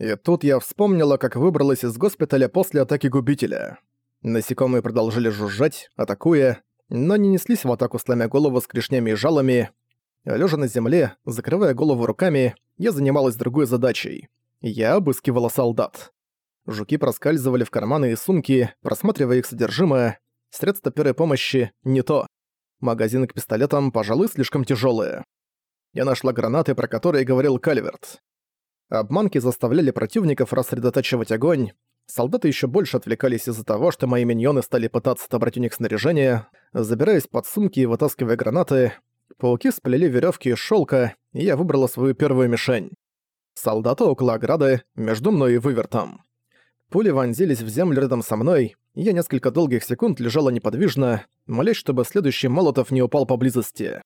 И тут я вспомнила, как выбралась из госпиталя после атаки губителя. Насекомые продолжили жужжать, атакуя, но не неслись в атаку, сломя голову с клешнями и жалами. Лежа на земле, закрывая голову руками, я занималась другой задачей. Я обыскивала солдат. Жуки проскальзывали в карманы и сумки, просматривая их содержимое. Средства первой помощи — не то. Магазины к пистолетам, пожалуй, слишком тяжелые. Я нашла гранаты, про которые говорил Кальверт. Обманки заставляли противников рассредотачивать огонь. Солдаты еще больше отвлекались из-за того, что мои миньоны стали пытаться отобрать у них снаряжение, забираясь под сумки и вытаскивая гранаты. Пауки сплели веревки из шелка, и я выбрала свою первую мишень. Солдаты около ограды, между мной и вывертом. Пули вонзились в землю рядом со мной, и я несколько долгих секунд лежала неподвижно, молясь, чтобы следующий молотов не упал поблизости.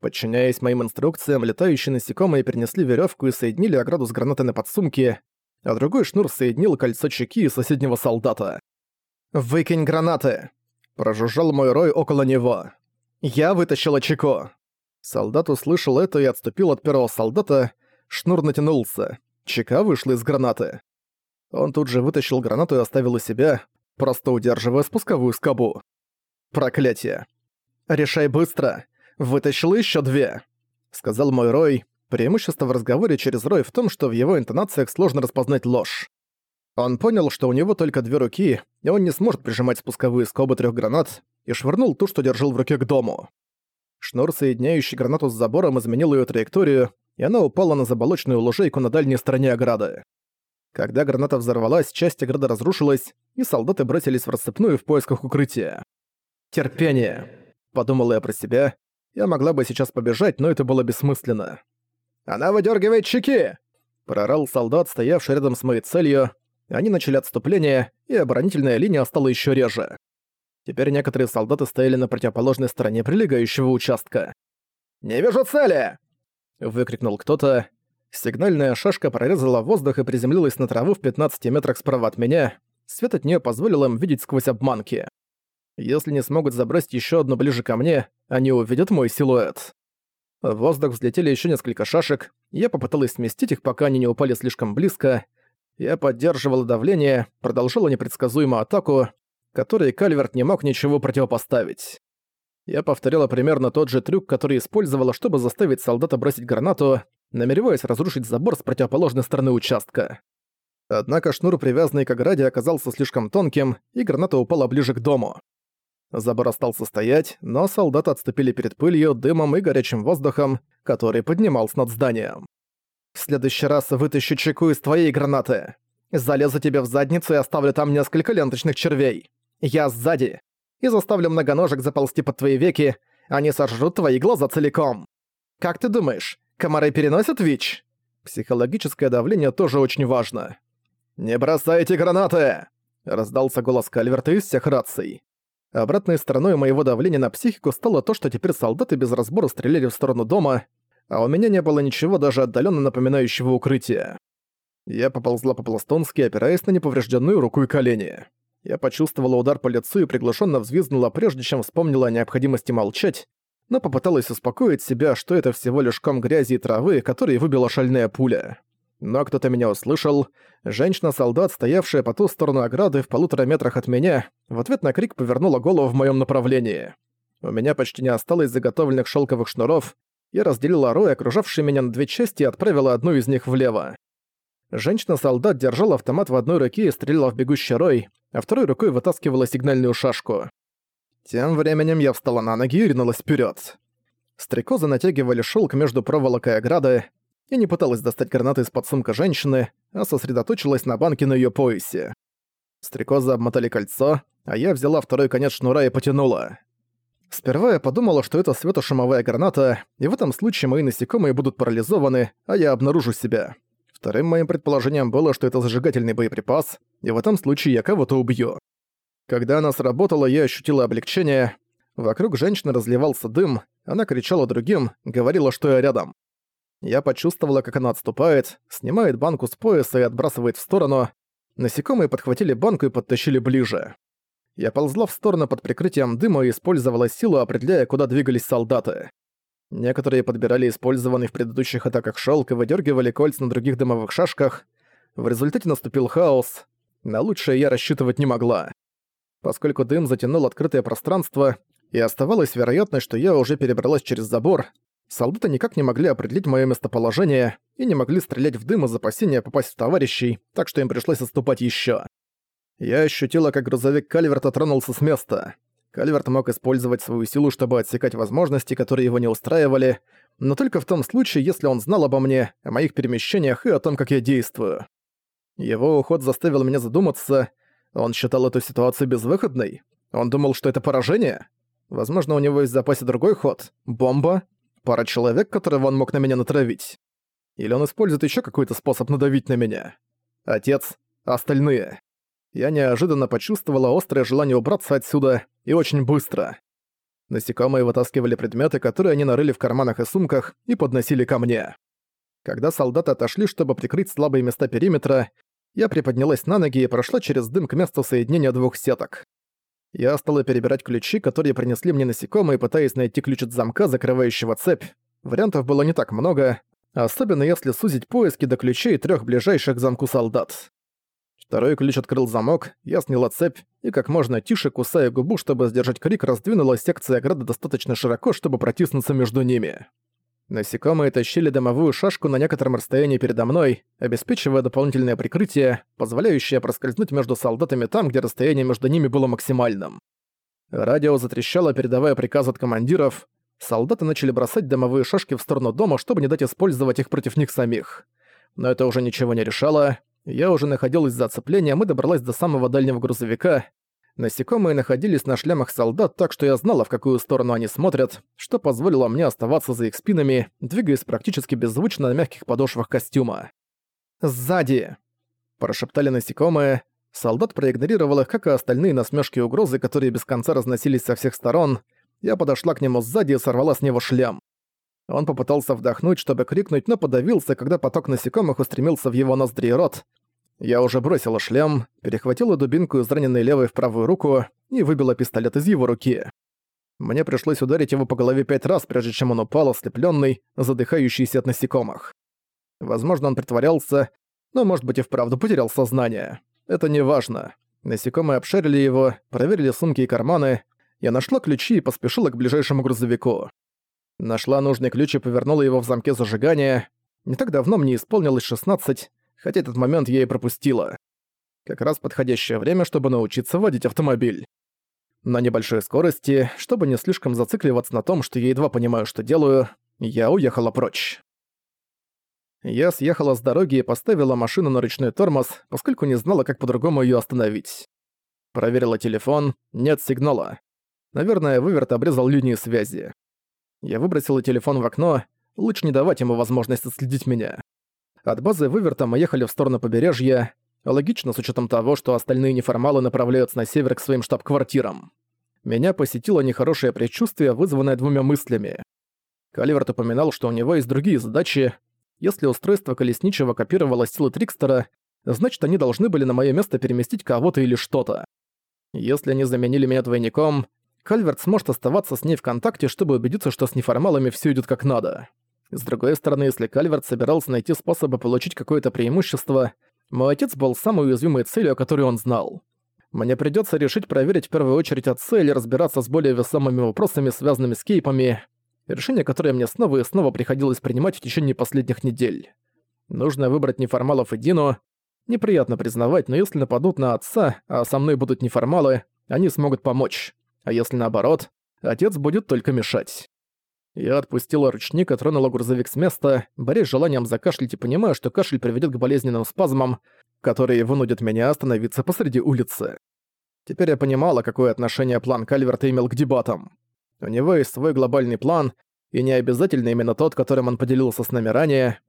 Подчиняясь моим инструкциям, летающие насекомые перенесли веревку и соединили ограду с гранатой на подсумке, а другой шнур соединил кольцо чеки и соседнего солдата. «Выкинь гранаты!» – прожужжал мой рой около него. «Я вытащила чеку!» Солдат услышал это и отступил от первого солдата, шнур натянулся, чека вышла из гранаты. Он тут же вытащил гранату и оставил у себя, просто удерживая спусковую скобу. «Проклятие!» «Решай быстро!» Вытащил еще две», — сказал мой Рой. Преимущество в разговоре через Рой в том, что в его интонациях сложно распознать ложь. Он понял, что у него только две руки, и он не сможет прижимать спусковые скобы трех гранат, и швырнул ту, что держал в руке к дому. Шнур, соединяющий гранату с забором, изменил ее траекторию, и она упала на заболоченную лужейку на дальней стороне ограды. Когда граната взорвалась, часть ограды разрушилась, и солдаты бросились в рассыпную в поисках укрытия. «Терпение», — подумал я про себя, я могла бы сейчас побежать, но это было бессмысленно. «Она выдергивает чеки!» Прорал солдат, стоявший рядом с моей целью. Они начали отступление, и оборонительная линия стала еще реже. Теперь некоторые солдаты стояли на противоположной стороне прилегающего участка. «Не вижу цели!» Выкрикнул кто-то. Сигнальная шашка прорезала воздух и приземлилась на траву в 15 метрах справа от меня. Свет от нее позволил им видеть сквозь обманки. Если не смогут забросить еще одну ближе ко мне, они увидят мой силуэт. В воздух взлетели еще несколько шашек, я попыталась сместить их, пока они не упали слишком близко. Я поддерживала давление, продолжала непредсказуемую атаку, которой Кальверт не мог ничего противопоставить. Я повторяла примерно тот же трюк, который использовала, чтобы заставить солдата бросить гранату, намереваясь разрушить забор с противоположной стороны участка. Однако шнур, привязанный к ограде, оказался слишком тонким, и граната упала ближе к дому. Забор остался стоять, но солдаты отступили перед пылью, дымом и горячим воздухом, который поднимался над зданием. «В следующий раз вытащу чеку из твоей гранаты. Залезу тебе в задницу и оставлю там несколько ленточных червей. Я сзади. И заставлю многоножек заползти под твои веки, они сожрут твои глаза целиком. Как ты думаешь, комары переносят ВИЧ?» Психологическое давление тоже очень важно. «Не бросайте гранаты!» — раздался голос Кальверта из всех раций. Обратной стороной моего давления на психику стало то, что теперь солдаты без разбора стреляли в сторону дома, а у меня не было ничего даже отдаленно напоминающего укрытия. Я поползла по-пластонски, опираясь на неповрежденную руку и колени. Я почувствовала удар по лицу и приглушенно взвизгнула, прежде чем вспомнила о необходимости молчать, но попыталась успокоить себя, что это всего лишь ком грязи и травы, который выбила шальная пуля. Но кто-то меня услышал. Женщина-солдат, стоявшая по ту сторону ограды в полутора метрах от меня, в ответ на крик повернула голову в моем направлении. У меня почти не осталось заготовленных шелковых шнуров. Я разделила рой, окружавший меня на две части, и отправила одну из них влево. Женщина-солдат держала автомат в одной руке и стреляла в бегущий рой, а второй рукой вытаскивала сигнальную шашку. Тем временем я встала на ноги и ринулась вперед. Стрекозы натягивали шелк между проволокой и ограды, я не пыталась достать гранаты из-под сумка женщины, а сосредоточилась на банке на её поясе. Стрекозы обмотали кольцо, а я взяла второй конец шнура и потянула. Сперва я подумала, что это светошумовая граната, и в этом случае мои насекомые будут парализованы, а я обнаружу себя. Вторым моим предположением было, что это зажигательный боеприпас, и в этом случае я кого-то убью. Когда она сработала, я ощутила облегчение. Вокруг женщины разливался дым, она кричала другим, говорила, что я рядом. Я почувствовала, как она отступает, снимает банку с пояса и отбрасывает в сторону. Насекомые подхватили банку и подтащили ближе. Я ползла в сторону под прикрытием дыма и использовала силу, определяя, куда двигались солдаты. Некоторые подбирали использованный в предыдущих атаках шелк и выдергивали кольца на других дымовых шашках. В результате наступил хаос. На лучшее я рассчитывать не могла. Поскольку дым затянул открытое пространство, и оставалась вероятность, что я уже перебралась через забор, солдаты никак не могли определить моё местоположение и не могли стрелять в дым из опасения попасть в товарищей, так что им пришлось отступать ещё. Я ощутила, как грузовик Кальверта тронулся с места. Кальверт мог использовать свою силу, чтобы отсекать возможности, которые его не устраивали, но только в том случае, если он знал обо мне, о моих перемещениях и о том, как я действую. Его уход заставил меня задуматься. Он считал эту ситуацию безвыходной? Он думал, что это поражение? Возможно, у него есть в запасе другой ход. Бомба? Пара человек, которого он мог на меня натравить. Или он использует еще какой-то способ надавить на меня. Отец, остальные. Я неожиданно почувствовала острое желание убраться отсюда, и очень быстро. Насекомые вытаскивали предметы, которые они нарыли в карманах и сумках, и подносили ко мне. Когда солдаты отошли, чтобы прикрыть слабые места периметра, я приподнялась на ноги и прошла через дым к месту соединения двух сеток. Я стала перебирать ключи, которые принесли мне насекомые, пытаясь найти ключ от замка, закрывающего цепь. Вариантов было не так много, особенно если сузить поиски до ключей трех ближайших к замку солдат. Второй ключ открыл замок, я сняла цепь и как можно тише, кусая губу, чтобы сдержать крик, раздвинула секция ограды достаточно широко, чтобы протиснуться между ними. Насекомые тащили дымовую шашку на некотором расстоянии передо мной, обеспечивая дополнительное прикрытие, позволяющее проскользнуть между солдатами там, где расстояние между ними было максимальным. Радио затрещало, передавая приказ от командиров. Солдаты начали бросать дымовые шашки в сторону дома, чтобы не дать использовать их против них самих. Но это уже ничего не решало. Я уже находилась за оцеплением и добралась до самого дальнего грузовика. Насекомые находились на шлемах солдат, так что я знала, в какую сторону они смотрят, что позволило мне оставаться за их спинами, двигаясь практически беззвучно на мягких подошвах костюма. «Сзади!» – прошептали насекомые. Солдат проигнорировал их, как и остальные насмешки и угрозы, которые без конца разносились со всех сторон. Я подошла к нему сзади и сорвала с него шлем. Он попытался вдохнуть, чтобы крикнуть, но подавился, когда поток насекомых устремился в его ноздри и рот, я уже бросила шлем, перехватила дубинку из раненой левой в правую руку и выбила пистолет из его руки. Мне пришлось ударить его по голове пять раз, прежде чем он упал, ослеплённый, задыхающийся от насекомых. Возможно, он притворялся, но, может быть, и вправду потерял сознание. Это не важно. Насекомые обшарили его, проверили сумки и карманы. Я нашла ключи и поспешила к ближайшему грузовику. Нашла нужный ключ и повернула его в замке зажигания. Не так давно мне исполнилось 16, хотя этот момент я и пропустила. Как раз подходящее время, чтобы научиться водить автомобиль. На небольшой скорости, чтобы не слишком зацикливаться на том, что я едва понимаю, что делаю, я уехала прочь. Я съехала с дороги и поставила машину на ручной тормоз, поскольку не знала, как по-другому её остановить. Проверила телефон, нет сигнала. Наверное, выверт обрезал линии связи. Я выбросила телефон в окно, лучше не давать ему возможность отследить меня. От базы выверта мы ехали в сторону побережья. Логично, с учетом того, что остальные неформалы направляются на север к своим штаб-квартирам. Меня посетило нехорошее предчувствие, вызванное двумя мыслями. Каливерт упоминал, что у него есть другие задачи. Если устройство колесничего копировало силы Трикстера, значит, они должны были на моё место переместить кого-то или что-то. Если они заменили меня двойником, Кальверт сможет оставаться с ней в контакте, чтобы убедиться, что с неформалами всё идёт как надо. С другой стороны, если Кальверт собирался найти способы получить какое-то преимущество, мой отец был самой уязвимой целью, о которой он знал. Мне придётся решить проверить в первую очередь отца или разбираться с более весомыми вопросами, связанными с кейпами, решение, которое мне снова и снова приходилось принимать в течение последних недель. Нужно выбрать неформалов и Дину. Неприятно признавать, но если нападут на отца, а со мной будут неформалы, они смогут помочь. А если наоборот, отец будет только мешать. Я отпустила ручник и тронула грузовик с места, борясь желанием закашлять и понимая, что кашель приведет к болезненным спазмам, которые вынудят меня остановиться посреди улицы. Теперь я понимала, какое отношение план Кальверта имел к дебатам. У него есть свой глобальный план, и не обязательно именно тот, которым он поделился с нами ранее.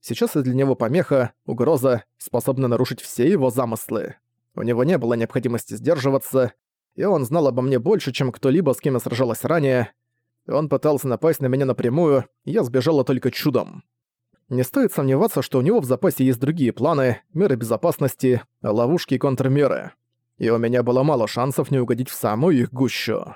Сейчас для него помеха, угроза, способна нарушить все его замыслы. У него не было необходимости сдерживаться, и он знал обо мне больше, чем кто-либо, с кем я сражалась ранее, он пытался напасть на меня напрямую, я сбежала только чудом. Не стоит сомневаться, что у него в запасе есть другие планы, меры безопасности, ловушки и контрмеры. И у меня было мало шансов не угодить в самую их гущу.